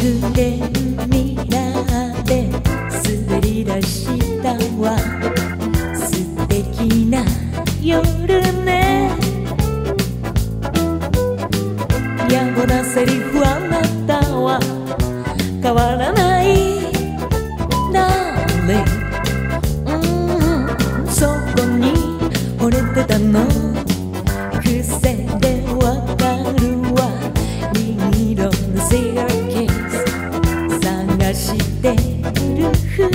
くれる未来く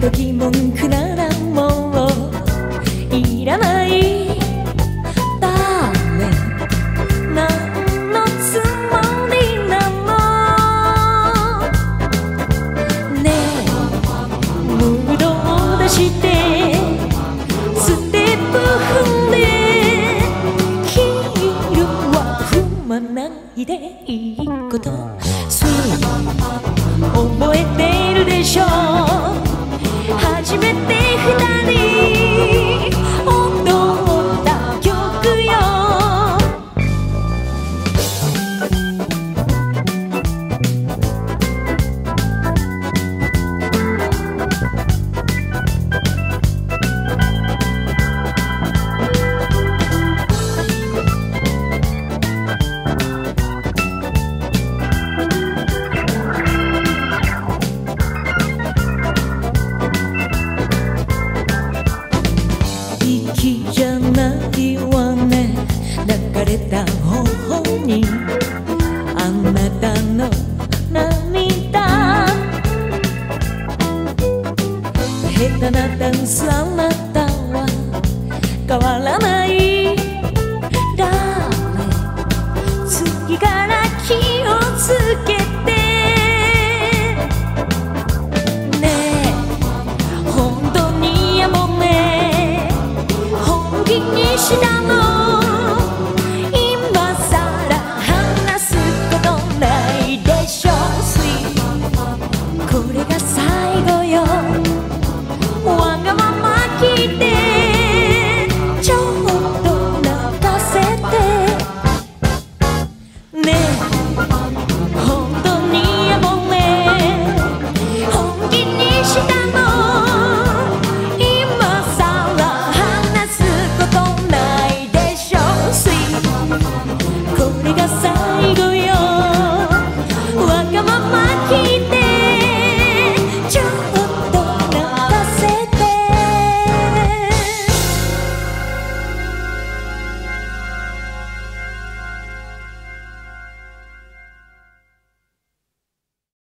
どき文句ならもういらない。だめ」「なんのつもりなの。ねえ。ムードを出して。ステップ踏んで。ヒールは踏まないでいいこと。に。あなたの涙。下手なダンスあなたは。変わらない。誰次から気をつけて。ねえ。本当にやもめね。本気にしたの